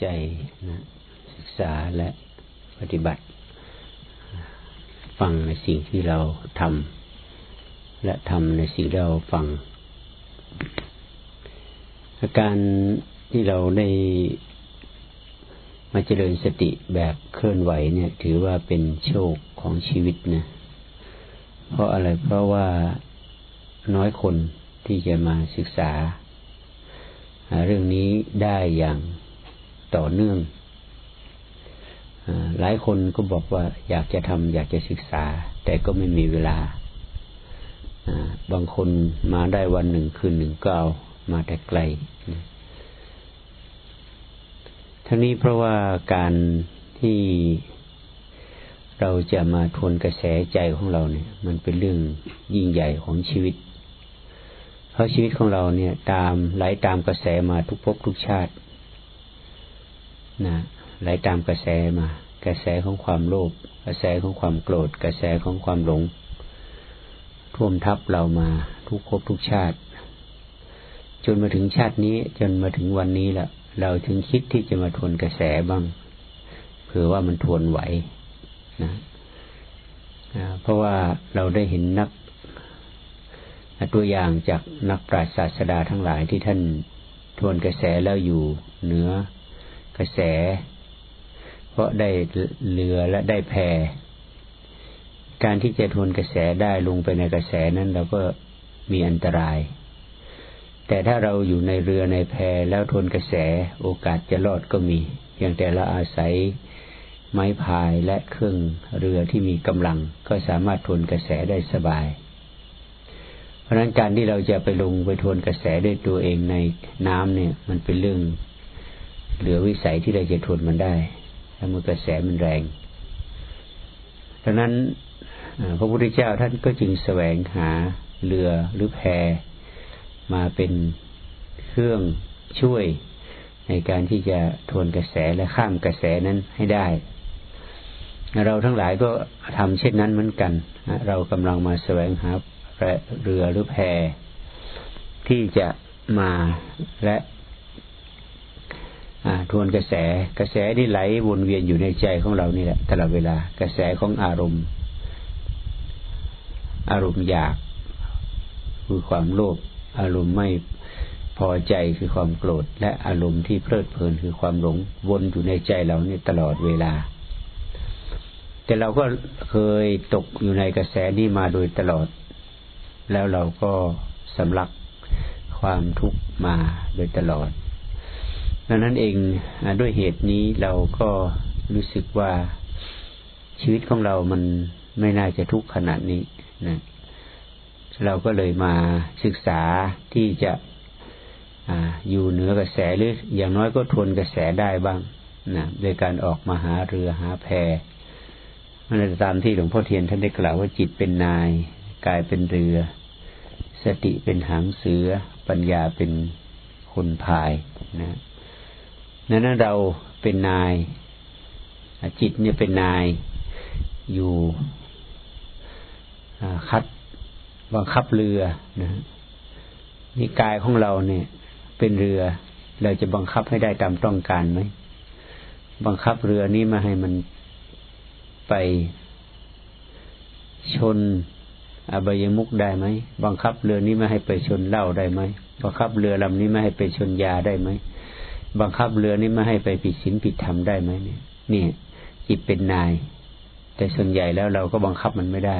ใจนะศึกษาและปฏิบัติ ฟังในสิ่งที่เราทำและทำในสิ่งที่เราฟัง อาการที่เราได้มาเจริญสติแบบเคลื่อนไหวเนี่ย ถือว่าเป็นโชคของชีวิตนะเพราะอะไรเพราะว่าน้อยคนที่จะมาศึกษา เรื่องนี้ได้อย่าง ต่อเนื่องหลายคนก็บอกว่าอยากจะทำอยากจะศึกษา แต่ก็ไม่มีเวลา บางคนมาได้วันหนึ่งคืนหนึ่งก็เอามาแต่ไกล ทั้งนี้เพราะว่าการที่เราจะมาทวนกระแสใจของเราเนี่ย มันเป็นเรื่องยิ่งใหญ่ของชีวิต เพราะชีวิตของเราเนี่ย ตามไหลตามกระแสมาทุกภพทุกชาติ นะไหลาตามกระแสมา กระแสของความโลภกระแสของความโกรธ กระแสของความหลง ท่วมทับเรามาทุกภพทุกชาติ จนมาถึงชาตินี้จนมาถึงวันนี้แหละเราถึงคิดที่จะมาทวนกระแสบ้างเผื่อว่ามันทวนไหวนะเพราะว่าเราได้เห็นนักตัวอย่างจากนักปราชญ์ศาสดาทั้งหลายที่ท่านทวนกระแสแล้วอยู่เหนือ กระแส เพราะได้เรือและได้แพการที่จะทวนกระแสได้ลงไปในกระแสนั้นเราก็มีอันตราย แต่ถ้าเราอยู่ในเรือในแพแล้วทวนกระแสโอกาสจะรอดก็มีเพียงแต่เราอาศัยไม้พายและเครื่องเรือที่มีกำลังก็สามารถทวนกระแสได้สบาย เพราะนั้นการที่เราจะไปลงไปทวนกระแสด้วยตัวเองในน้ำเนี่ย มันเป็นเรื่อง เหลือวิสัยที่เราจะทนมันได้ถ้ามือกระแสมันแรงดังนั้นพระพุทธเจ้าท่านก็จึงแสวงหาเรือหรือแพมาเป็นเครื่องช่วยในการที่จะทวนกระแสและข้ามกระแสนั้นให้ได้ เราทั้งหลายก็ทำเช่นนั้นเหมือนกัน เรากำลังมาแสวงหาเรือหรือแพที่จะมาและ ทวนกระแส กระแสนี่ไหลวนเวียนอยู่ในใจของเรานี่แหละตลอดเวลา กระแสของอารมณ์ อารมณ์อยาก คือความโลภ อารมณ์ไม่พอใจคือความโกรธ และอารมณ์ที่เพลิดเพลินคือความหลงวนอยู่ในใจเราเนี่ยตลอดเวลา แต่เราก็เคยตกอยู่ในกระแสนี้มาโดยตลอด แล้วเราก็สำลักความทุกข์มาโดยตลอด ดังนั้นเองด้วยเหตุนี้เราก็รู้สึกว่าชีวิตของเรามันไม่น่าจะทุกข์ขนาดนี้นะเราก็เลยมาศึกษาที่จะออยู่เหนือกระแสหรืออย่างน้อยก็ทนกระแสได้บ้างนะโดยการออกมาหาเรือหาแพมันตามที่หลวงพ่อเทียนท่านได้กล่าวว่าจิตเป็นนาย กายเป็นเรือ สติเป็นหางเสือ ปัญญาเป็นคนพายนะ นั้นเราเป็นนาย จิตเนี่ยเป็นนายอยู่คัดบังคับเรือนะนี่กายของเราเนี่ย เป็นเรือ เราจะบังคับให้ได้ตามต้องการไหมบังคับเรือนี้มาให้มันไปชนอบายมุกได้ไหมบังคับเรือนี้ไม่ให้ไปชนเหล้าได้ไหมบังคับเรือลำนี้ไม่ให้ไปชนยาได้ไหม บังคับเรือนี้ไม่ให้ไปผิดศีลผิดธรรมได้ไหมเนี่ยนี่จิตเป็นนาย แต่ส่วนใหญ่แล้วเราก็บังคับมันไม่ได้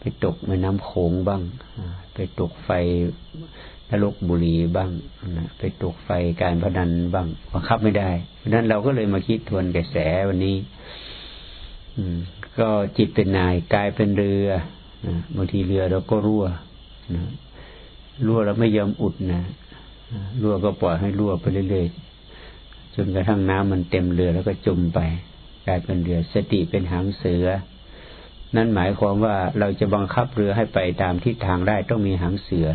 ไปตกแม่น้ำโขงบ้างไปตกไฟนรกบุรีบ้างนะไปตกไฟการพนันบ้างบังคับไม่ได้ เพราะนั้นเราก็เลยมาคิดทวนกระแสวันนี้ อืม ก็จิตเป็นนายกายเป็นเรือบางทีเรือเราก็รั่วนะรั่วเราไม่ยอมอุดนะรั่วก็ปล่อยให้รั่วไปเรื่อยๆ จนกระทั่งน้ำมันเต็มเรือแล้วก็จมไป กลายเป็นเรือสติเป็นหางเสือ นั่นหมายความว่าเราจะบังคับเรือให้ไปตามทิศทางได้ต้องมีหางเสือ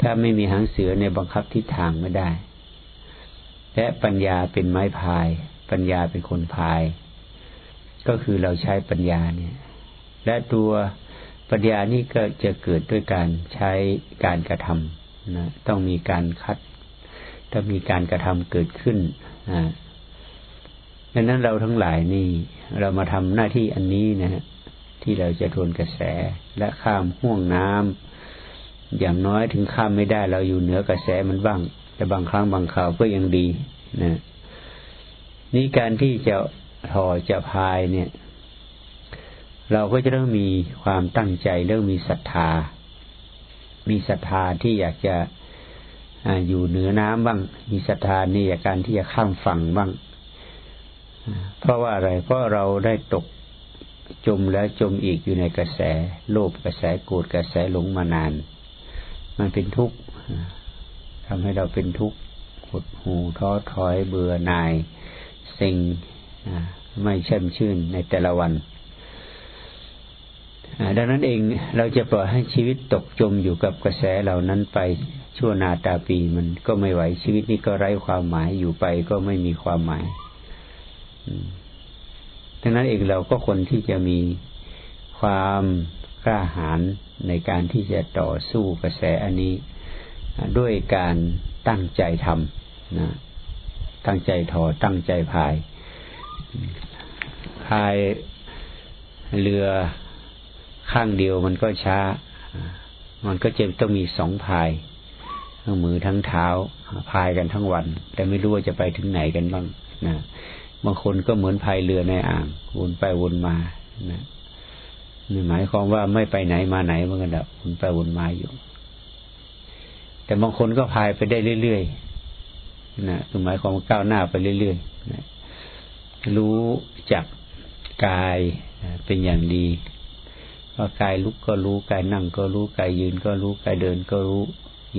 ถ้าไม่มีหางเสือในบังคับทิศทางไม่ได้ และปัญญาเป็นไม้พาย ปัญญาเป็นคนพาย ก็คือเราใช้ปัญญาเนี่ย และตัวปัญญานี่ก็จะเกิดด้วยการใช้การกระทำนะต้องมีการคัด ถ้ามีการกระทำเกิดขึ้นดังนั้นเราทั้งหลายนี่ เรามาทำหน้าที่อันนี้นะฮะที่เราจะทวนกระแสและข้ามห่วงน้ำอย่างน้อยถึงข้ามไม่ได้เราอยู่เหนือกระแสมันบ้าง แต่บางครั้งบางคราวก็ยังดีนะนี่การที่จะถอจะพายเนี่ย เราก็จะต้องมีความตั้งใจเรื่องมีศรัทธา มีศรัทธาที่อยากจะ อยู่เหนือน้ำบ้าง มีศรัทธานี่การที่จะข้ามฝั่งบ้าง เพราะว่าอะไร เพราะเราได้ตกจมแล้วจมอีกอยู่ในกระแส โลภกระแสโกรธกระแสหลงมานาน มันเป็นทุกข์ทำให้เราเป็นทุกข์หดหูท้อถอยเบื่อหน่ายเซ็งไม่เช่มชื่นในแต่ละวัน ดังนั้นเองเราจะปล่อยให้ชีวิตตกจมอยู่กับกระแสเหล่านั้นไปชั่วนาตาปีมันก็ไม่ไหวชีวิตนี้ก็ไร้ความหมายอยู่ไปก็ไม่มีความหมายดังนั้นเองเราก็คนที่จะมีความกล้าหาญในการที่จะต่อสู้กระแสอันนี้ ด้วยการตั้งใจทำนะตั้งใจถอตั้งใจพายพายเรือ ข้างเดียวมันก็ช้า มันก็จะต้องมีสองพาย ทั้งมือทั้งเท้าพายกันทั้งวัน แต่ไม่รู้ว่าจะไปถึงไหนกันบ้างนะบางคนก็เหมือนพายเรือในอ่างวนไปวนมานะนี่หมายความว่าไม่ไปไหนมาไหนเหมือนกันแบบวนไปวนมาอยู่ แต่บางคนก็พายไปได้เรื่อยๆนะคือหมายความว่าก้าวหน้าไปเรื่อยๆนะรู้จักกายเป็นอย่างดี ว่ากายลุกก็รู้กายนั่งก็รู้กายยืนก็รู้กายเดินก็รู้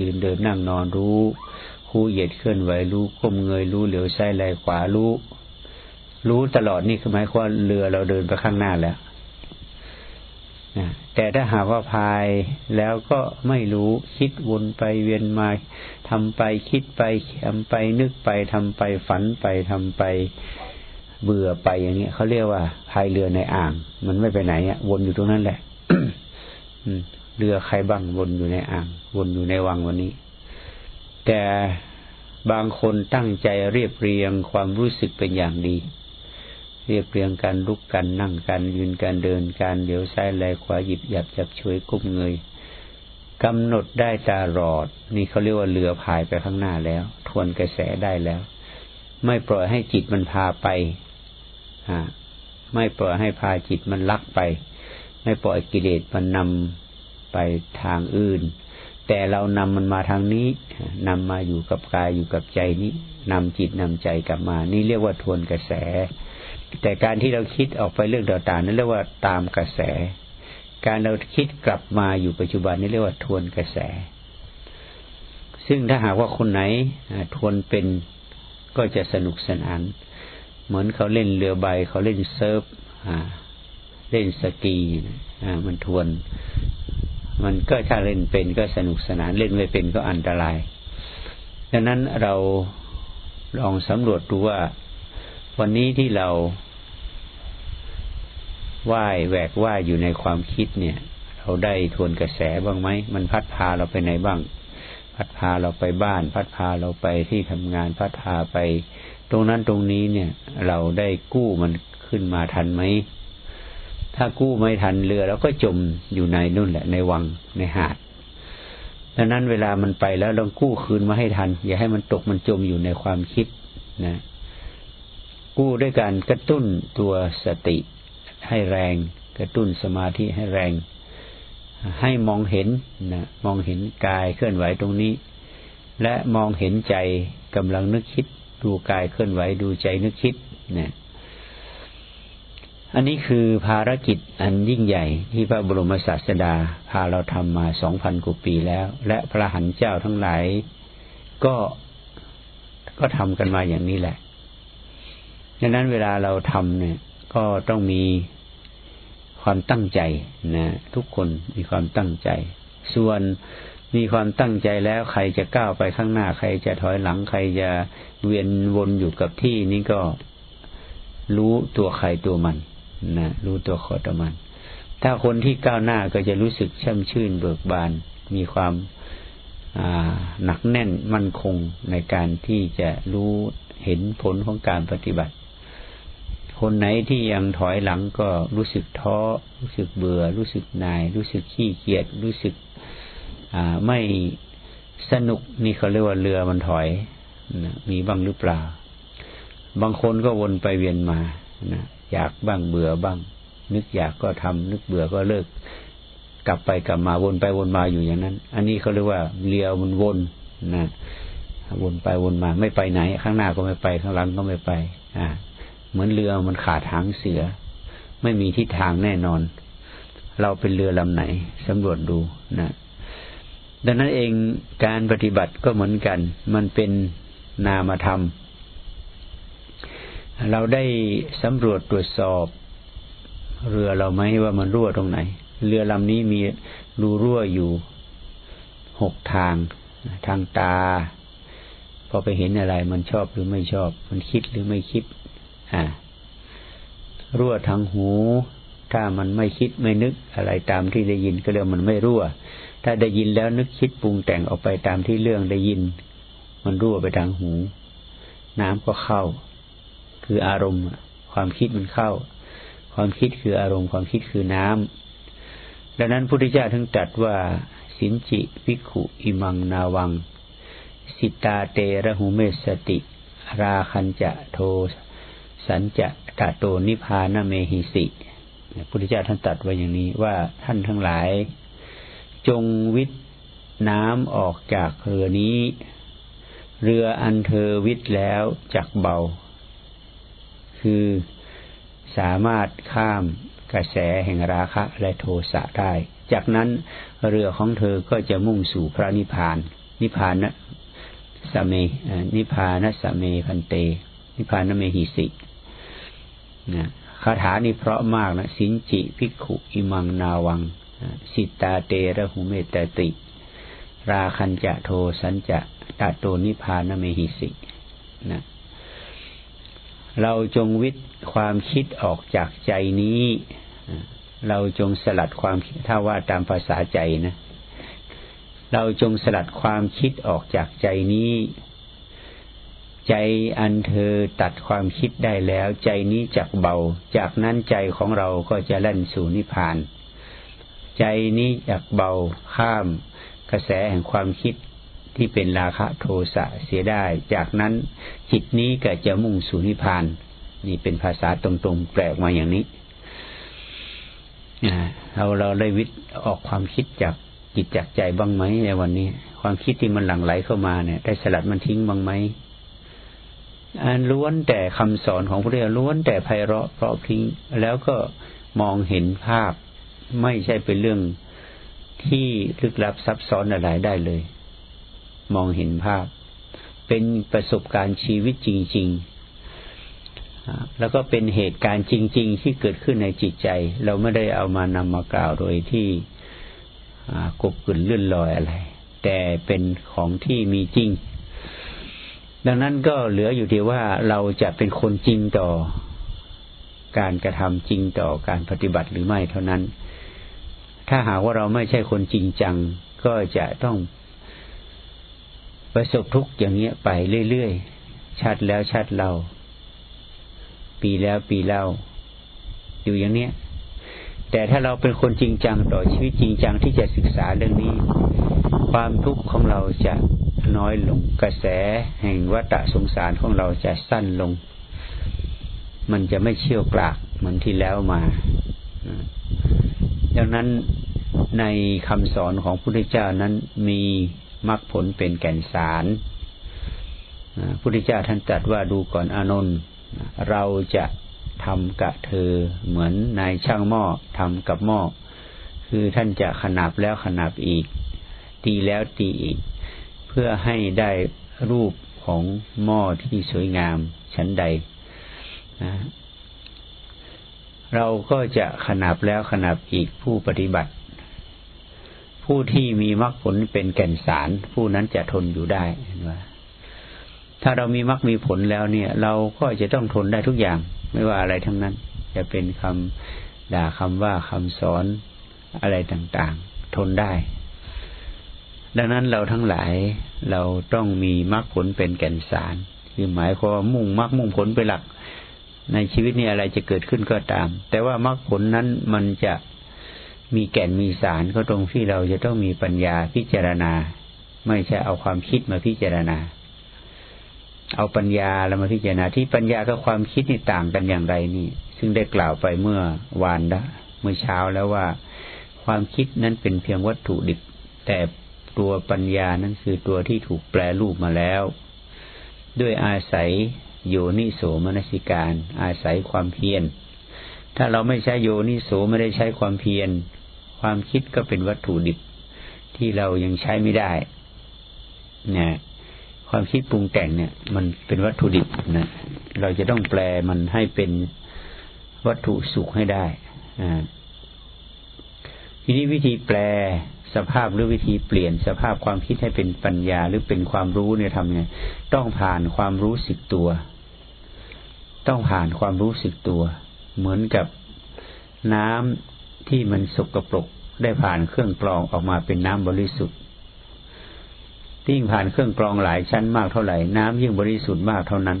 ยืนเดินนั่งนอนรู้คู่เหยียดเคลื่อนไหวรู้ก้มเงยรู้เหลียวซ้ายไหลขวารู้รู้ตลอดนี่คือหมายความเรือเราเดินไปข้างหน้าแล้วนะแต่ถ้าหากว่าพายแล้วก็ไม่รู้คิดวนไปเวียนมาทำไปคิดไปทำไปนึกไปทำไปฝันไปทำไปเบื่อไปอย่างนี้เขาเรียกว่าพายเรือในอ่าง มันไม่ไปไหนอะวนอยู่ตรงนั้นแหละ เรือใครบ้างวนอยู่ในอ่างวนอยู่ในวังวันนี้ แต่บางคนตั้งใจเรียบเรียงความรู้สึกเป็นอย่างดี เรียบเรียงการลุกกันนั่งกันยืนการเดินการเดี๋ยวซ้ายแลขวาหยิบหยับจับช่วยก้มเงยกำหนดได้ตลอด นี่เขาเรียกว่าเรือพายไปข้างหน้าแล้ว ทวนกระแสได้แล้ว ไม่ปล่อยให้จิตมันพาไปไม่ปล่อยให้พาจิตมันลักไป ไม่ปล่อยกิเลสมันนำไปทางอื่น แต่เรานำมันมาทางนี้นำมาอยู่กับกายอยู่กับใจนี้นำจิตนำใจกลับมา นี่เรียกว่าทวนกระแส แต่การที่เราคิดออกไปเรื่องต่างๆนั้นเรียกว่าตามกระแส การเราคิดกลับมาอยู่ปัจจุบันนี่เรียกว่าทวนกระแส ซึ่งถ้าหากว่าคนไหนทวนเป็นก็จะสนุกสนาน เหมือนเขาเล่นเรือใบเขาเล่นเซิร์ฟ เล่นสกีมันทวน มันก็ถ้าเล่นเป็นก็สนุกสนานเล่นไม่เป็นก็อันตรายดังนั้นเราลองสำรวจดูว่า วันนี้ที่เราว่ายแหวกว่ายอยู่ในความคิดเนี่ย เราได้ทวนกระแสบ้างไหมมันพัดพาเราไปไหนบ้าง พัดพาเราไปบ้าน พัดพาเราไปที่ทำงานพัดพาไป ตรงนั้นตรงนี้เนี่ย เราได้กู้มันขึ้นมาทันไหม ถ้ากู้ไม่ทันเรือเราก็จมอยู่ในนู่นแหละ ในวังในหาดดังนั้นเวลามันไปแล้วเรากู้คืนมาให้ทัน อย่าให้มันตกมันจมอยู่ในความคิดนะ กู้ด้วยการกระตุ้นตัวสติให้แรง กระตุ้นสมาธิให้แรง ให้มองเห็นนะมองเห็นกายเคลื่อนไหวตรงนี้ และมองเห็นใจกำลังนึกคิด ดูกายเคลื่อนไหวดูใจนึกคิดนะ อันนี้คือภารกิจอันยิ่งใหญ่ที่พระบรมศาสดา พาเราทำมาสองพันกว่าปีแล้ว และพระหันเจ้าทั้งหลาย ก็ก็ทำกันมาอย่างนี้แหละดังนั้นเวลาเราทำเนี่ย ก็ต้องมีความตั้งใจนะทุกคนมีความตั้งใจ ส่วนมีความตั้งใจแล้วใครจะก้าวไปข้างหน้า ใครจะถอยหลังใครจะเวียนวนอยู่กับที่นี่ก็รู้ตัวใครตัวมัน นะรู้ตัวขอตัวมัน ถ้าคนที่ก้าวหน้าก็จะรู้สึกช่ำชื่นเบิกบาน มีความหนักแน่นมั่นคงในการที่จะรู้เห็นผลของการปฏิบัติ คนไหนที่ยังถอยหลังก็รู้สึกท้อ รู้สึกเบื่อ รู้สึกนาย รู้สึกขี้เกียจรู้สึกไม่สนุกนี่เขาเรียกว่าเรือมันถอยนะมีบ้างหรือเปล่า บางคนก็วนไปเวียนมานะ อยากบ้างเบื่อบ้าง นึกอยากก็ทำนึกเบื่อก็เลิก กลับไปกลับมาวนไปวนมาอยู่อย่างนั้น อันนี้เขาเรียกว่าเรือมันวนนะวนไปวนมา ไม่ไปไหน ข้างหน้าก็ไม่ไป ข้างหลังก็ไม่ไป อ่า เหมือนเรือมันขาดทางเสือ ไม่มีทิศทางแน่นอน เราเป็นเรือลำไหนสำรวจดูนะดังนั้นเองการปฏิบัติก็เหมือนกัน มันเป็นนามธรรม เราได้สำรวจตรวจสอบ เรือเราไหมว่ามันรั่วตรงไหน เรือลำนี้มีรูรั่วอยู่หกทาง ทางตา พอไปเห็นอะไร มันชอบหรือไม่ชอบ มันคิดหรือไม่คิด อ่า รั่วทางหู ถ้ามันไม่คิดไม่นึกอะไรตามที่ได้ยินก็เรียกมันไม่รั่ว ถ้าได้ยินแล้วนึกคิดปรุงแต่งออกไปตามที่เรื่องได้ยิน มันรั่วไปทางหู น้ำก็เข้า คืออารมณ์ ความคิดมันเข้า ความคิดคืออารมณ์ ความคิดคือน้ำดังนั้นพุทธเจ้าถึงตรัสว่า สินจิพิขุอิมังนาวัง สิตาเตระหุเมสติ ราคันจะโท สันจะตะโตนิพานเมหิสิพุทธเจ้าท่านตรัสไว้อย่างนี้ว่าท่านทั้งหลาย จงวิทน้ำออกจากเรือนี้ เรืออันเธอวิทแล้วจักเบา คือสามารถข้ามกระแสแห่งราคะและโทสะได้ จากนั้นเรือของเธอก็จะมุ่งสู่พระนิพพาน นิพพานนะสเมนิพพานสเมพันเต นิพพานเมหิสินะคาถานี้เพราะมากนะ สินจิพิกขุอิมังนาวัง สิตาเตระหุเมตติ ราคันจะโทสันจะตะโตนิพานเมหิสินะ เราจงวิทย์ความคิดออกจากใจนี้ เราจงสลัดความคิดถ้าว่าตามภาษาใจนะ เราจงสลัดความคิดออกจากใจนี้ ใจอันเธอตัดความคิดได้แล้ว ใจนี้จักเบา จากนั้นใจของเราก็จะเล่นสู่นิพพาน ใจนี้อยากเบาข้ามกระแสแห่งความคิด ที่เป็นราคะโทสะเสียได้ จากนั้นจิตนี้ก็จะมุ่งสู่นิพพาน นี่เป็นภาษาตรงๆ แปลกมาอย่างนี้เราเราได้วิทย์ออกความคิดจากจิตจากใจบ้างไหมในวันนี้ ความคิดที่มันหลั่งไหลเข้ามาเนี่ย ได้สลัดมันทิ้งบ้างไหมอันล้วนแต่คำสอนของพระเจ้าล้วนแต่ไพเราะเพราะพิงแล้วก็มองเห็นภาพ ไม่ใช่เป็นเรื่องที่ลึกลับซับซ้อนอะไรได้เลย มองเห็นภาพ เป็นประสบการณ์ชีวิตจริง ๆ แล้วก็เป็นเหตุการณ์จริง ๆ ที่เกิดขึ้นในจิตใจ เราไม่ได้เอามานำมากล่าวโดยที่กบกุ่นเลื่อนลอยอะไร แต่เป็นของที่มีจริง ดังนั้นก็เหลืออยู่ที่ว่าเราจะเป็นคนจริงต่อการกระทำจริงต่อการปฏิบัติหรือไม่เท่านั้น ถ้าหากว่าเราไม่ใช่คนจริงจัง ก็จะต้อง ประสบทุกข์อย่างเงี้ยไปเรื่อยๆชัดแล้วชัดเรา ปีแล้วปีเล่า อยู่อย่างเนี้ย แต่ถ้าเราเป็นคนจริงจังต่อชีวิตจริงจังที่จะศึกษาเรื่องนี้ ความทุกข์ของเราจะน้อยลงกระแสแห่งวัฏสงสารของเราจะสั้นลง มันจะไม่เชี่ยวกรากเหมือนที่แล้วมา ดังนั้นในคำสอนของพระพุทธเจ้านั้นมี มรรคผลเป็นแก่นสารพระพุทธเจ้าท่านตรัสว่าดูก่อนอานนท์เราจะทำกับเธอเหมือนนายช่างหม้อทำกับหม้อคือท่านจะขนาบแล้วขนาบอีก ตีแล้วตีอีก เพื่อให้ได้รูปของหม้อที่สวยงามชั้นใดเราก็จะขนาบแล้วขนาบอีกผู้ปฏิบัติ ผู้ที่มีมรรคผลเป็นแก่นสาร ผู้นั้นจะทนอยู่ได้เห็นว่าถ้าเรามีมรรคมีผลแล้วเนี่ย เราก็จะต้องทนได้ทุกอย่าง ไม่ว่าอะไรทั้งนั้น จะเป็นคำด่าคำว่าคำสอนอะไรต่างๆ ทนได้ ดังนั้นเราทั้งหลายเราต้องมีมรรคผลเป็นแก่นสารคือหมายความว่ามุ่งมรรคมุ่งผลไปหลัก ในชีวิตนี้อะไรจะเกิดขึ้นก็ตาม แต่ว่ามรรคผลนั้นมันจะ มีแก่นมีสารก็ตรงที่เราจะต้องมีปัญญาพิจารณา ไม่ใช่เอาความคิดมาพิจารณา เอาปัญญาแล้วมาพิจารณาที่ปัญญากับความคิดนี่ต่างกันอย่างไรนี่ ซึ่งได้กล่าวไปเมื่อวานละเมื่อเช้าแล้วว่า ความคิดนั้นเป็นเพียงวัตถุดิบ แต่ตัวปัญญานั้นคือตัวที่ถูกแปลรูปมาแล้ว ด้วยอาศัยโยนิโสมนสิการ อาศัยความเพียรถ้าเราไม่ใช้โยนิโสไม่ได้ใช้ความเพียร ความคิดก็เป็นวัตถุดิบที่เรายังใช้ไม่ได้นะความคิดปรุงแต่งเนี่ย มันเป็นวัตถุดิบนะเราจะต้องแปลมันให้เป็นวัตถุสุขให้ได้อ่าทีนี้วิธีแปลสภาพหรือวิธีเปลี่ยนสภาพความคิดให้เป็นปัญญาหรือเป็นความรู้เนี่ยทำไงต้องผ่านความรู้สึกตัว ต้องผ่านความรู้สึกตัว เหมือนกับน้ำ ที่มันสกปรกได้ผ่านเครื่องกรองออกมาเป็นน้ำบริสุทธิ์ยิ่งผ่านเครื่องกรองหลายชั้นมากเท่าไหร่ น้ำยิ่งบริสุทธิ์มากเท่านั้น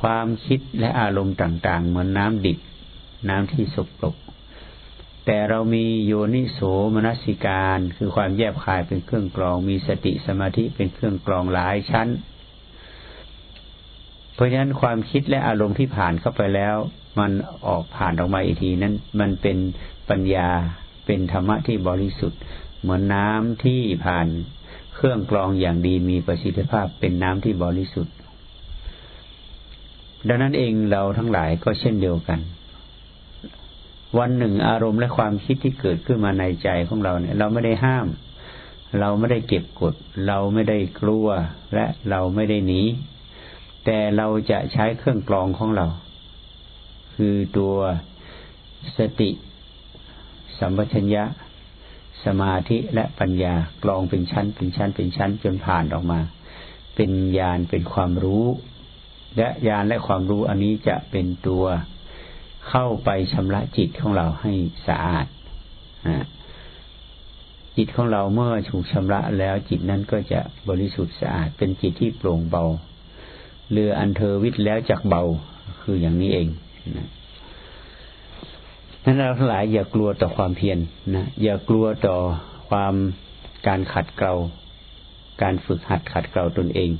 ความคิดและอารมณ์ต่าง ๆ เหมือนน้ำดิบน้ำที่สกปรกแต่เรามีโยนิโสมนสิการ คือความแยบคายเป็นเครื่องกรอง มีสติสมาธิเป็นเครื่องกรองหลายชั้น เพราะฉะนั้นความคิดและอารมณ์ที่ผ่านเข้าไปแล้ว มันออกผ่านออกมาอีกทีนั้น มันเป็นปัญญาเป็นธรรมะที่บริสุทธิ์ เหมือนน้ำที่ผ่านเครื่องกรองอย่างดีมีประสิทธิภาพเป็นน้ำที่บริสุทธิ์ ดังนั้นเองเราทั้งหลายก็เช่นเดียวกัน วันหนึ่งอารมณ์และความคิดที่เกิดขึ้นมาในใจของเราเนี่ย เราไม่ได้ห้าม เราไม่ได้เก็บกด เราไม่ได้กลัวและเราไม่ได้หนีแต่เราจะใช้เครื่องกรองของเรา คือตัวสติ สัมปชัญญะ สมาธิและปัญญากรองเป็นชั้น เป็นชั้น เป็นชั้นจนผ่านออกมา เป็นญาณเป็นความรู้ และญาณและความรู้อันนี้จะเป็นตัวเข้าไปชำระจิตของเราให้สะอาดจิตของเราเมื่อถูกชำระแล้วจิตนั้นก็จะบริสุทธิ์สะอาด เป็นจิตที่โปร่งเบา เรืออันเทอวิทแล้วจากเบาคืออย่างนี้เอง นะนั้นเราทั้งหลายอย่ากลัวต่อความเพียรนนะอย่ากลัวต่อความการขัดเกลาการฝึกหัดขัดเกลาตนเอง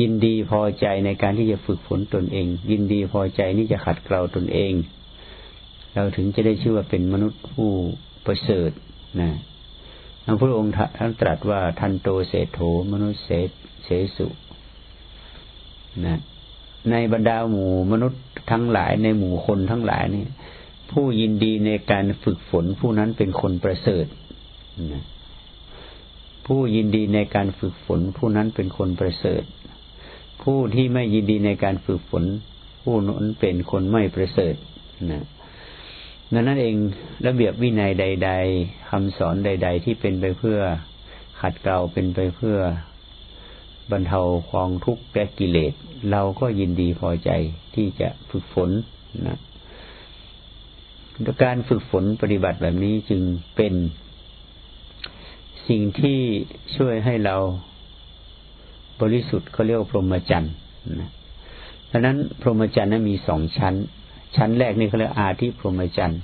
ยินดีพอใจในการที่จะฝึกฝนตนเอง ยินดีพอใจนี่จะขัดเกลาตนเอง เราถึงจะได้ชื่อว่าเป็นมนุษย์ผู้ประเสริฐนะพระองค์ท่านตรัสว่าทันโตเศโถมนุษย์เศเสสุนะ ในบรรดาหมู่มนุษย์ทั้งหลายในหมู่คนทั้งหลายนี่ผู้ยินดีในการฝึกฝนผู้นั้นเป็นคนประเสริฐผู้ยินดีในการฝึกฝน ผู้นั้นเป็นคนประเสริฐ ผู้ที่ไม่ยินดีในการฝึกฝน ผู้นั้นเป็นคนไม่ประเสริฐนะดังนั้นเองระเบียบวินัยใด ๆคำสอนใด ๆ ที่เป็นไปเพื่อขัดเกลาเป็นไปเพื่อ บรรเทาความทุกข์และกิเลส เราก็ยินดีพอใจที่จะฝึกฝนนะการฝึกฝนปฏิบัติแบบนี้จึงเป็นสิ่งที่ช่วยให้เราบริสุทธิ์เขาเรียกว่าพรหมจรรย์นะดังนั้นพรหมจรรย์นั้นมีสองชั้น ชั้นแรกนี่เขาเรียกอาทิพรหมจรรย์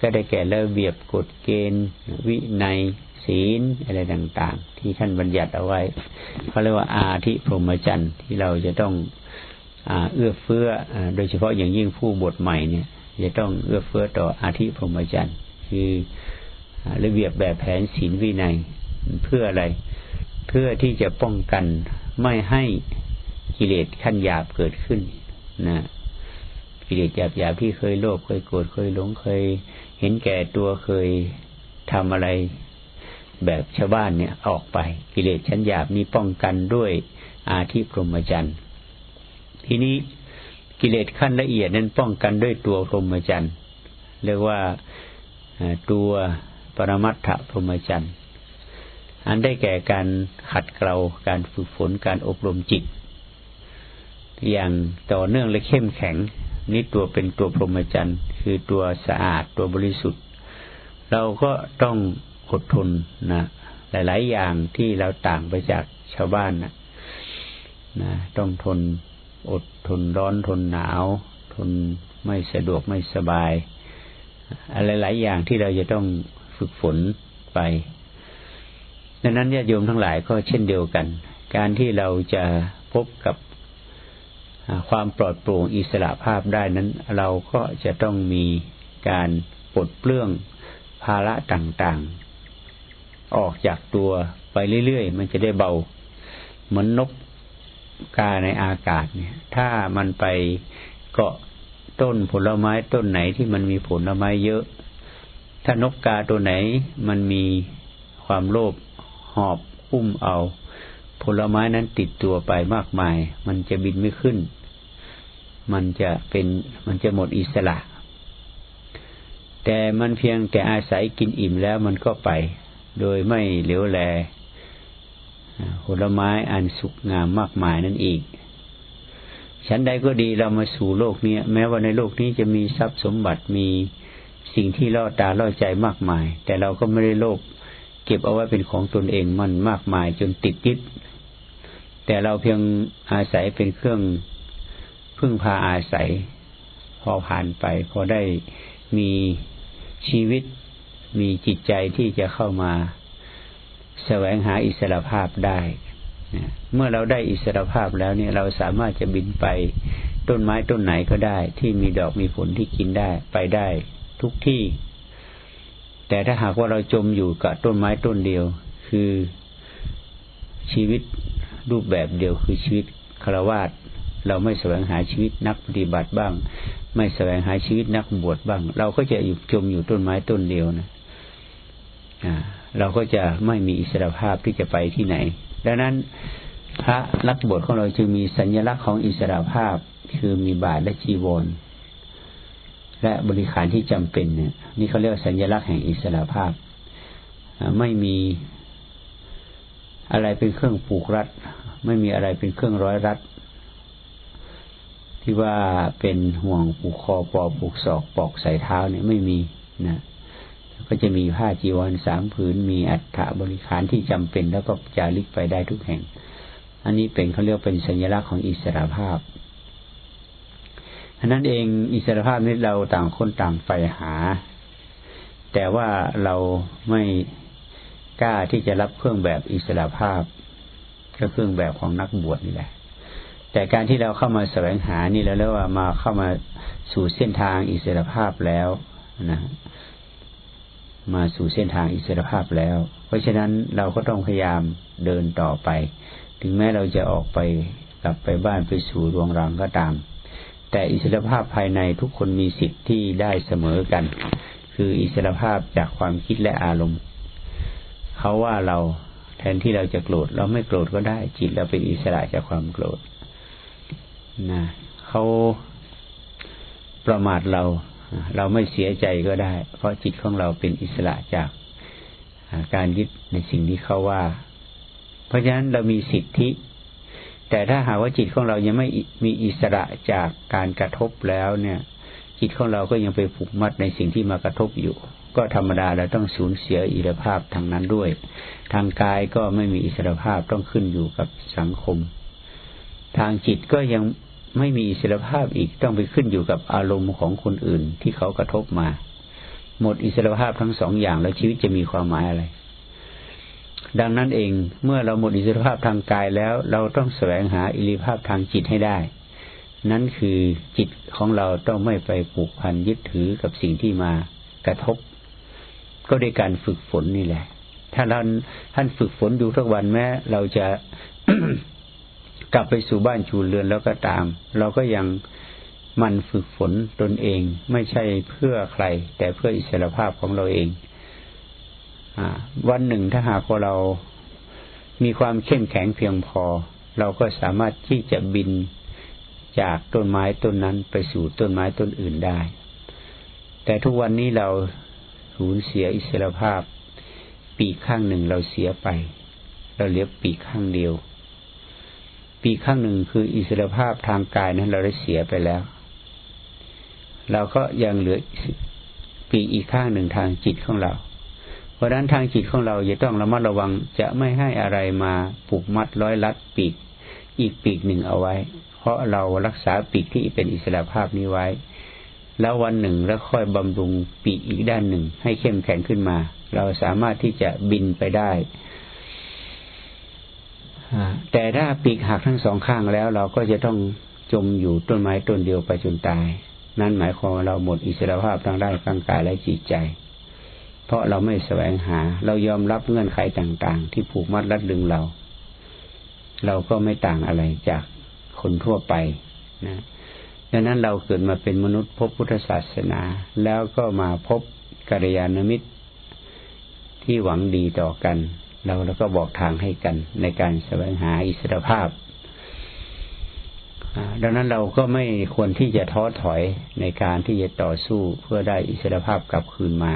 ก็ได้แก่ระเบียบกฎเกณฑ์ วินัย ศีลอะไรต่าง ๆ ที่ท่านบัญญัติเอาไว้เขาเรียกว่าอาทิพรหมจรรย์ที่เราจะต้องเอื้อเฟื้อโดยเฉพาะอย่างยิ่งผู้บทใหม่เนี่ย จะต้องเอื้อเฟื้อต่ออาทิพรหมจรรย์คือระเบียบแบบแผนศีลวินัยเพื่ออะไร เพื่อที่จะป้องกันไม่ให้กิเลสขั้นหยาบเกิดขึ้นนะกิเลสหยาบหยาบที่เคยโลภเคยโกรธเคยหลงเคย เห็นแก่ตัวเคยทำอะไร แบบชาวบ้านเนี่ยออกไป กิเลสชั้นหยาบนี้ป้องกันด้วยอาธิพรหมจรรย์ทีนี้กิเลสขั้นละเอียดนั้นป้องกันด้วยตัวพรหมจรรย์เรียกว่าตัวปรมัตถพรหมจรรย์อันได้แก่การขัดเกลาการฝึกฝนการอบรมจิต อย่างต่อเนื่องและเข้มแข็ง นี่ตัวเป็นตัวพรหมจรรย์คือตัวสะอาดตัวบริสุทธิ์ เราก็ต้อง อดทนนะหลาย ๆ อย่างที่เราต่างไปจากชาวบ้านนะนะต้องทนอดทนร้อนทนหนาว ทนไม่สะดวกไม่สบาย อะไรหลายอย่างที่เราจะต้องฝึกฝนไปดังนั้นญาติโยมทั้งหลายก็เช่นเดียวกัน การที่เราจะพบกับความปลอดโปร่งอิสระภาพได้นั้น เราก็จะต้องมีการปลดเปลื้องภาระต่าง ๆ ออกจากตัวไปเรื่อยๆ มันจะได้เบา เหมือนนกกาในอากาศเนี่ย ถ้ามันไปเกาะต้นผลไม้ต้นไหนที่มันมีผลไม้เยอะ ถ้านกกาตัวไหนมันมีความโลภหอบอุ้มเอา ผลไม้นั้นติดตัวไปมากมาย มันจะบินไม่ขึ้น มันจะเป็นมันจะหมดอิสระ แต่มันเพียงแต่อาศัยกินอิ่มแล้วมันก็ไป โดยไม่เหลียวแลผลไม้อันสุกงามมากมายนั่นเอีกฉันใดก็ดีเรามาสู่โลกนี้แม้ว่าในโลกนี้จะมีทรัพย์สมบัติมีสิ่งที่ล่อตาล่อใจมากมาย แต่เราก็ไม่ได้โลภเก็บเอาไว้เป็นของตนเองมันมากมายจนติดยึดแต่เราเพียงอาศัยเป็นเครื่องพึ่งพาอาศัย พอผ่านไป พอได้มีชีวิต มีจิตใจที่จะเข้ามาแสวงหาอิสระภาพได้ เมื่อเราได้อิสระภาพแล้วเนี่ยเราสามารถจะบินไปต้นไม้ต้นไหนก็ได้ ที่มีดอกมีผลที่กินได้ไปได้ทุกที่ แต่ถ้าหากว่าเราจมอยู่กับต้นไม้ต้นเดียว คือชีวิตรูปแบบเดียวคือชีวิตคารวาสเราไม่แสวงหาชีวิตนักปฏิบัติบ้าง ไม่แสวงหาชีวิตนักบวชบ้าง เราก็จะอยู่จมอยู่ต้นไม้ต้นเดียวนะ เราก็จะไม่มีอิสรภาพที่จะไปที่ไหน ดังนั้นพระนักบวชของเราจึงมีสัญลักษณ์ของอิสรภาพคือมีบาตรและจีวรและบริขารที่จำเป็นเนี่ยนี่เขาเรียกสัญลักษณ์แห่งอิสรภาพ ไม่มีอะไรเป็นเครื่องผูกรัด ไม่มีอะไรเป็นเครื่องร้อยรัด ที่ว่าเป็นห่วงผูกคอปอผูกศอกปอกใส่เท้าเนี่ยไม่มีนะ ก็จะมีผ้าจีวรสามผืน มีอัฐบริขารที่จำเป็นแล้วก็จาริกไปได้ทุกแห่ง อันนี้เป็นเขาเรียกเป็นสัญลักษณ์ของอิสรภาพอันนั้นเองอิสรภาพนี้เราต่างคนต่างไปหา แต่ว่าเราไม่กล้าที่จะรับเครื่องแบบอิสรภาพ ก็เครื่องแบบของนักบวชนี่แหละ แต่การที่เราเข้ามาแสวงหานี่แล้วเรียกว่ามาเข้ามาสู่เส้นทางอิสรภาพแล้วนะ มาสู่เส้นทางอิสรภาพแล้ว เพราะฉะนั้นเราก็ต้องพยายามเดินต่อไป ถึงแม้เราจะออกไปกลับไปบ้านไปสู่ดวงรังก็ตาม แต่อิสรภาพภายในทุกคนมีสิทธิ์ที่ได้เสมอกัน คืออิสรภาพจากความคิดและอารมณ์ เขาว่าเราแทนที่เราจะโกรธเราไม่โกรธก็ได้ จิตเราเป็นอิสระจากความโกรธนะเขาประมาทเรา เราไม่เสียใจก็ได้ เพราะจิตของเราเป็นอิสระจากการยึดในสิ่งที่เขาว่า เพราะฉะนั้นเรามีสิทธิ แต่ถ้าหากว่าจิตของเรายังไม่มีอิสระจากการกระทบแล้วเนี่ย จิตของเราก็ยังไปผูกมัดในสิ่งที่มากระทบอยู่ ก็ธรรมดาเราต้องสูญเสียอิสรภาพทางนั้นด้วย ทางกายก็ไม่มีอิสรภาพต้องขึ้นอยู่กับสังคม ทางจิตก็ยัง ไม่มีอิสรภาพอีกต้องไปขึ้นอยู่กับอารมณ์ของคนอื่นที่เขากระทบมา หมดอิสรภาพทั้งสองอย่างแล้วชีวิตจะมีความหมายอะไร ดังนั้นเองเมื่อเราหมดอิสรภาพทางกายแล้ว เราต้องแสวงหาอิสรภาพทางจิตให้ได้ นั่นคือจิตของเราต้องไม่ไปผูกพันยึดถือกับสิ่งที่มากระทบ ก็ด้วยการฝึกฝนนี่แหละ ถ้าเราท่านฝึกฝนอยู่ทุกวันแม้เราจะ กลับไปสู่บ้านชูเรือนแล้วก็ตาม เราก็ยังมันฝึกฝนตนเอง ไม่ใช่เพื่อใคร แต่เพื่ออิสรภาพของเราเองอวันหนึ่งถ้าหากว่าเรามีความเข้มแข็งเพียงพอ เราก็สามารถที่จะบินจากต้นไม้ต้นนั้นไปสู่ต้นไม้ต้นอื่นได้ แต่ทุกวันนี้เราสูญเสียอิสรภาพ ปีข้างหนึ่งเราเสียไป เราเหลือปีข้างเดียว ปีข้างหนึ่งคืออิสรภาพทางกายนั้นเราได้เสียไปแล้ว เราก็ยังเหลือปีอีกข้างหนึ่งทางจิตของเรา เพราะฉะนั้นทางจิตของเราจะต้องระมัดระวังจะไม่ให้อะไรมาผูกมัดร้อยลัดปีก อีกปีกหนึ่งเอาไว้ เพราะเรารักษาปีกที่เป็นอิสระภาพนี้ไว้ แล้ววันหนึ่งแล้วค่อยบำรุงปีกอีกด้านหนึ่ง ให้เข้มแข็งขึ้นมา เราสามารถที่จะบินไปได้ แต่ถ้าปีกหักทั้งสองข้างแล้ว เราก็จะต้องจมอยู่ต้นไม้ต้นเดียวไปจนตาย นั่นหมายความว่าเราหมดอิสรภาพทางด้านร่างกายและจิตใจ เพราะเราไม่แสวงหา เรายอมรับเงื่อนไขต่าง ๆ ที่ผูกมัดรัดดึงเรา เราก็ไม่ต่างอะไรจากคนทั่วไปนะดังนั้นเราเกิดมาเป็นมนุษย์พบพุทธศาสนา แล้วก็มาพบกัลยาณมิตรที่หวังดีต่อกัน เราแล้วก็บอกทางให้กันในการแสวงหาอิสรภาพดังนั้นเราก็ไม่ควรที่จะท้อถอยในการที่จะต่อสู้เพื่อได้อิสรภาพกลับคืนมา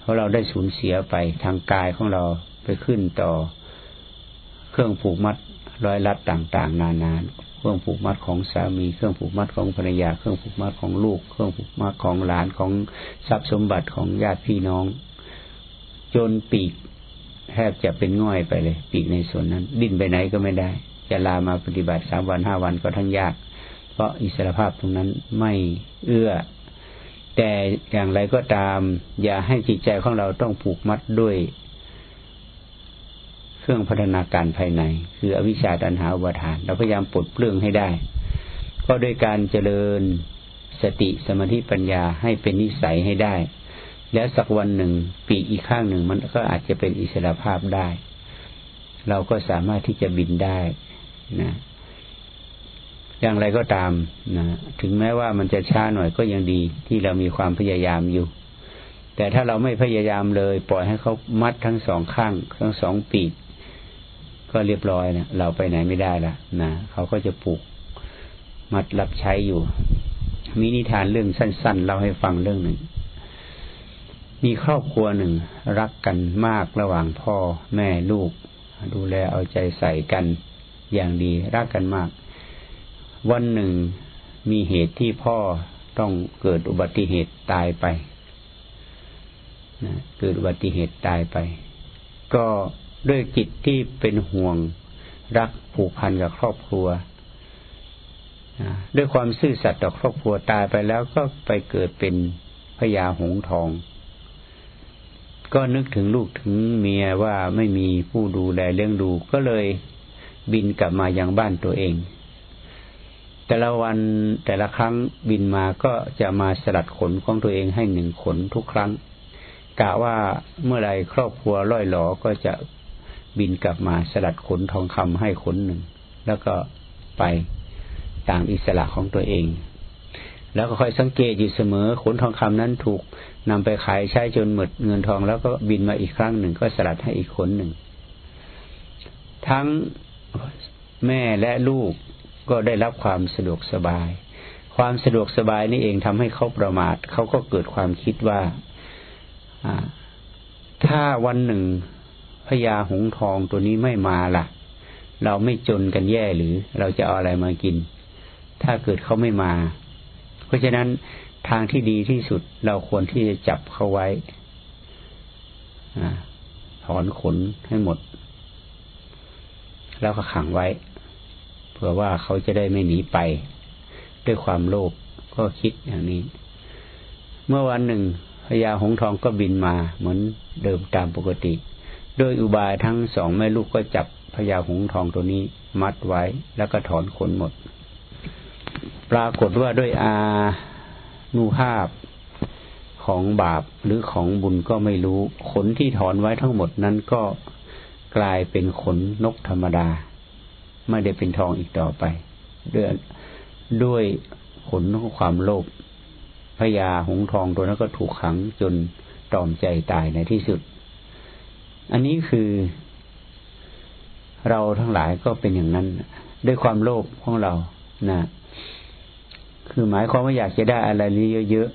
เพราะเราได้สูญเสียไปทางกายของเราไปขึ้นต่อเครื่องผูกมัดร้อยลัดต่าง ๆ นานาเครื่องผูกมัดของสามีเครื่องผูกมัดของภรรยา เครื่องผูกมัดของลูก เครื่องผูกมัดของหลานของทรัพย์สมบัติของญาติพี่น้อง จนปีก แทบจะเป็นง่อยไปเลย ปีกในส่วนนั้น ดิ้นไปไหนก็ไม่ได้ จะลามาปฏิบัติสามวันห้าวันก็ทั้งยาก เพราะอิสรภาพตรงนั้นไม่เอื้อ แต่อย่างไรก็ตาม อย่าให้จิตใจของเราต้องผูกมัดด้วย เครื่องพัฒนาการภายใน คืออวิชชาตันหาอุปทาน เราพยายามปลดเปลื้องให้ได้ ก็โดยการเจริญสติสมาธิปัญญาให้เป็นนิสัยให้ได้ แล้วสักวันหนึ่ง ปีอีกข้างหนึ่งมันก็อาจจะเป็นอิสระภาพได้ เราก็สามารถที่จะบินได้นะอย่างไรก็ตามนะถึงแม้ว่ามันจะช้าหน่อยก็ยังดีที่เรามีความพยายามอยู่ แต่ถ้าเราไม่พยายามเลย ปล่อยให้เขามัดทั้งสองข้างทั้งสองปีกก็เรียบร้อยนะเราไปไหนไม่ได้ละนะเขาก็จะปลูกมัดรับใช้อยู่ มีนิทานเรื่องสั้น ๆเล่าให้ฟังเรื่องหนึ่ง มีครอบครัวหนึ่งรักกันมากระหว่างพ่อแม่ลูก ดูแลเอาใจใส่กันอย่างดีรักกันมาก วันหนึ่งมีเหตุที่พ่อต้องเกิดอุบัติเหตุตายไปนะเกิดอุบัติเหตุตายไป ก็ด้วยจิตที่เป็นห่วงรักผูกพันกับครอบครัวนะด้วยความซื่อสัตย์ต่อครอบครัวตายไปแล้วก็ไปเกิดเป็นพญาหงทอง ก็นึกถึงลูกถึงเมียว่าไม่มีผู้ดูแลเลี้ยงดู ก็เลยบินกลับมายังบ้านตัวเอง แต่ละวันแต่ละครั้งบินมาก็จะมาสลัดขนของตัวเองให้หนึ่งขนทุกครั้งกะว่าเมื่อไรครอบครัวร่อยหลอก็จะบินกลับมาสลัดขนทองคำให้ขนหนึ่ง แล้วก็ไปตามอิสระของตัวเอง แล้วก็คอยสังเกตอยู่เสมอขนทองคำนั้นถูกนำไปขายใช้จนหมดเงินทอง แล้วก็บินมาอีกครั้งหนึ่งก็สลัดให้อีกขนหนึ่ง ทั้งแม่และลูกก็ได้รับความสะดวกสบาย ความสะดวกสบายนี่เองทำให้เขาประมาทเขาก็เกิดความคิดว่าถ้าวันหนึ่งพญาหงทองตัวนี้ไม่มาละ่ะ เราไม่จนกันแย่หรือเราจะเอาอะไรมากิน ถ้าเกิดเขาไม่มา เพราะฉะนั้นทางที่ดีที่สุดเราควรที่จะจับเขาไว้ถอนขนให้หมด แล้วก็ขังไว้เผื่อว่าเขาจะได้ไม่หนีไป ด้วยความโลภก็คิดอย่างนี้ เมื่อวันหนึ่งพญาหงทองก็บินมาเหมือนเดิมตามปกติ โดยอุบายทั้งสองแม่ลูกก็จับพญาหงทองตัวนี้มัดไว้แล้วก็ถอนขนหมด ปรากฏว่าด้วยอานุภาพของบาปหรือของบุญก็ไม่รู้ ขนที่ถอนไว้ทั้งหมดนั้นก็กลายเป็นขนนกธรรมดา ไม่ได้เป็นทองอีกต่อไป ด้วยด้วยผลของความโลภพญาหงทองตัวนั้นก็ถูกขังจนตอมใจตายในที่สุด อันนี้คือเราทั้งหลายก็เป็นอย่างนั้น ด้วยความโลภของเรานะ คือหมายความว่าอยากจะได้อะไรเยอะ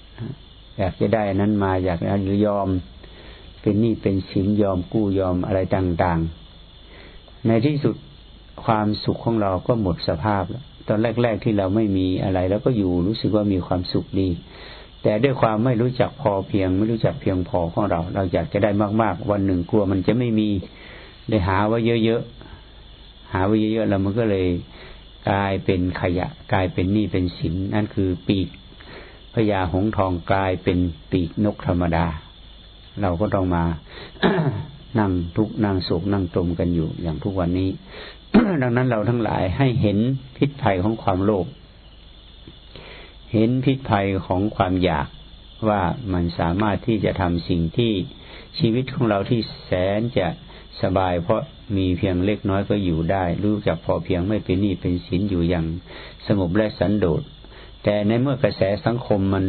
ๆอยากจะได้นั้นมาอยากจะยอม เป็นหนี้เป็นสินยอมกู้ยอมอะไรต่างๆ ในที่สุดความสุขของเราก็หมดสภาพแล้วตอนแรก ๆที่เราไม่มีอะไร แล้วก็อยู่รู้สึกว่ามีความสุขดี แต่ด้วยความไม่รู้จักพอเพียง ไม่รู้จักเพียงพอของเรา เราอยากจะได้มาก ๆ วันหนึ่งกลัวมันจะไม่มีเลยหาว่าเยอะๆหาว่าเยอะๆแล้วมันก็เลย กลายเป็นขยะ กลายเป็นหนี้เป็นสินนั่นคือปีกพญาหงทองกลายเป็นปีกนกธรรมดา เราก็ต้องมานั่งทุกนั่งโศกนั่งตรมกันอยู่อย่างทุกวันนี้ ดังนั้นเราทั้งหลายให้เห็นพิษภัยของความโลภเห็นพิษภัยของความอยากว่ามันสามารถที่จะทำสิ่งที่ชีวิตของเราที่แสนจะสบายเพราะ มีเพียงเล็กน้อยก็อยู่ได้ รู้จักพอเพียงไม่เป็นหนี้เป็นสินอยู่อย่างสงบและสันโดษ แต่ในเมื่อกระแสสังคมมัน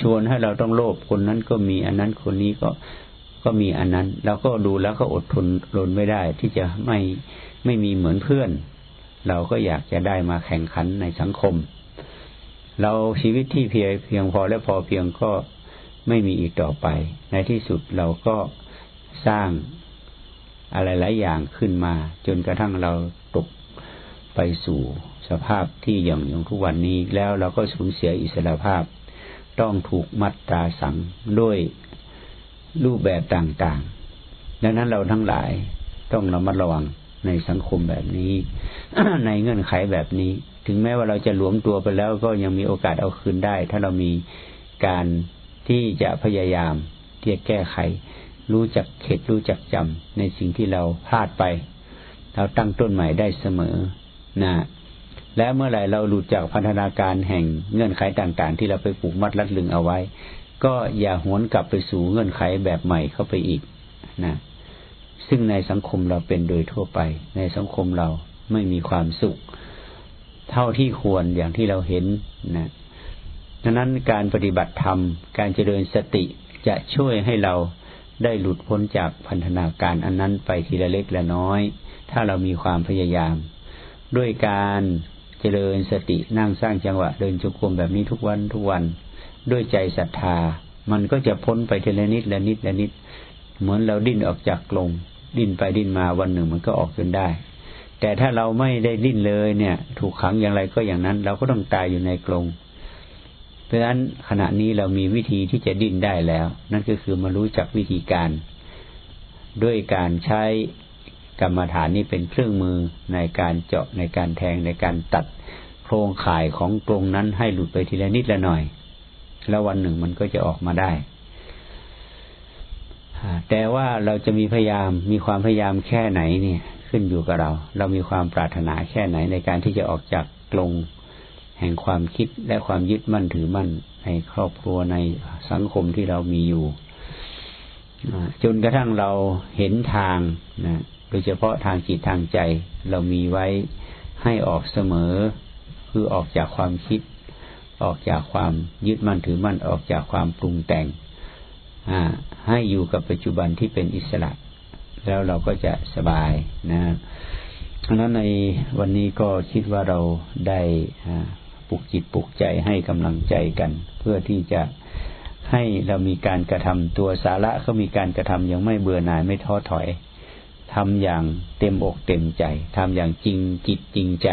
ชวนให้เราต้องโลภคนนั้นก็มีอันนั้นคนนี้ก็ก็มีอันนั้นเราก็ดูแล้วก็อดทนรนไม่ได้ ที่จะไม่ไม่มีเหมือนเพื่อน เราก็อยากจะได้มาแข่งขันในสังคม เราชีวิตที่เพียงเพียงพอและพอเพียงก็ไม่มีอีกต่อไป ในที่สุดเราก็สร้าง อะไรหลายอย่างขึ้นมา จนกระทั่งเราตกไปสู่สภาพที่อย่างอย่างทุกวันนี้ แล้วเราก็สูญเสียอิสรภาพ ต้องถูกมัดตราสังด้วยรูปแบบต่างๆ ดังนั้นเราทั้งหลายต้องระมัดระวังในสังคมแบบนี้ ในเงื่อนไขแบบนี้ ถึงแม้ว่าเราจะหลวมตัวไปแล้วก็ยังมีโอกาสเอาคืนได้ ถ้าเรามีการที่จะพยายามที่จะแก้ไข รู้จักเข็ดรู้จักจำในสิ่งที่เราพลาดไป เราตั้งต้นใหม่ได้เสมอนะและเมื่อไหร่เราหลุดจากพันธนาการแห่งเงื่อนไขต่าง ๆ ที่เราไปปลูกมัดรัดลึงเอาไว้ ก็อย่าหวนกลับไปสู่เงื่อนไขแบบใหม่เข้าไปอีกนะซึ่งในสังคมเราเป็นโดยทั่วไป ในสังคมเราไม่มีความสุข เท่าที่ควรอย่างที่เราเห็นนะดังนั้นการปฏิบัติธรรม การเจริญสติจะช่วยให้เรา ได้หลุดพ้นจากพันธนาการอันนั้นไปทีละเล็กละน้อย ถ้าเรามีความพยายาม ด้วยการเจริญสตินั่งสร้างจังหวะเดินจงกรมแบบนี้ทุกวันทุกวัน ด้วยใจศรัทธา มันก็จะพ้นไปทีละนิดละนิดละนิด เหมือนเราดิ้นออกจากกลงดิ้นไปดิ้นมาวันหนึ่งมันก็ออกจนได้ แต่ถ้าเราไม่ได้ดิ้นเลยเนี่ย ถูกขังอย่างไรก็อย่างนั้น เราก็ต้องตายอยู่ในกรง เพราะฉะนั้นขณะนี้เรามีวิธีที่จะดิ้นได้แล้ว นั่นก็คือมารู้จักวิธีการ ด้วยการใช้กรรมฐานนี้เป็นเครื่องมือในการเจาะในการแทงในการตัดโครงข่ายของกรงนั้นให้หลุดไปทีละนิดละหน่อย แล้ววันหนึ่งมันก็จะออกมาได้แต่ว่าเราจะมีพยายามมีความพยายามแค่ไหนเนี่ยขึ้นอยู่กับเรา เรามีความปรารถนาแค่ไหนในการที่จะออกจากกรง แห่งความคิดและความยึดมั่นถือมั่นในครอบครัวในสังคมที่เรามีอยู่จนกระทั่งเราเห็นทางนะโดยเฉพาะทางจิตทางใจ เรามีไว้ให้ออกเสมอ คือออกจากความคิด ออกจากความยึดมั่นถือมั่นออกจากความปรุงแต่งให้อยู่กับปัจจุบันที่เป็นอิสระ แล้วเราก็จะสบายนะเพราะนั้นในวันนี้ก็คิดว่าเราได้ ปลุกจิตปลุกใจให้กำลังใจกัน เพื่อที่จะให้เรามีการกระทำตัวสาระเขามีการกระทำอย่างไม่เบื่อหน่ายไม่ท้อถอยทำอย่างเต็มอกเต็มใจทำอย่างจริงจิตจริงใจ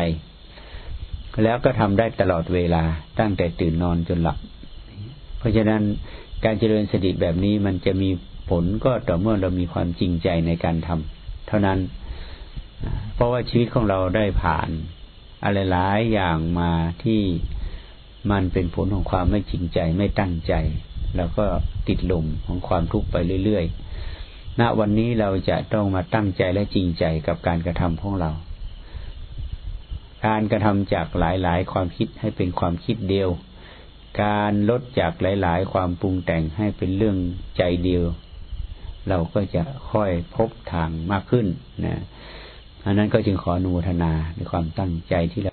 แล้วก็ทำได้ตลอดเวลาตั้งแต่ตื่นนอนจนหลับ เพราะฉะนั้นการเจริญสติแบบนี้มันจะมีผลก็ต่อเมื่อเรามีความจริงใจในการทำเท่านั้น เพราะว่าชีวิตของเราได้ผ่าน อะไรหลายอย่างมาที่มันเป็นผลของความไม่จริงใจไม่ตั้งใจ แล้วก็ติดลมของความทุกข์ไปเรื่อยๆณวันนี้เราจะต้องมาตั้งใจและจริงใจกับการกระทำของเรา การกระทำจากหลายๆ ความคิดให้เป็นความคิดเดียว การลดจากหลาย ๆ ความปรุงแต่งให้เป็นเรื่องใจเดียว เราก็จะค่อยพบทางมากขึ้นนะ อันนั้นก็จึงขออนุโมทนาในความตั้งใจที่เรา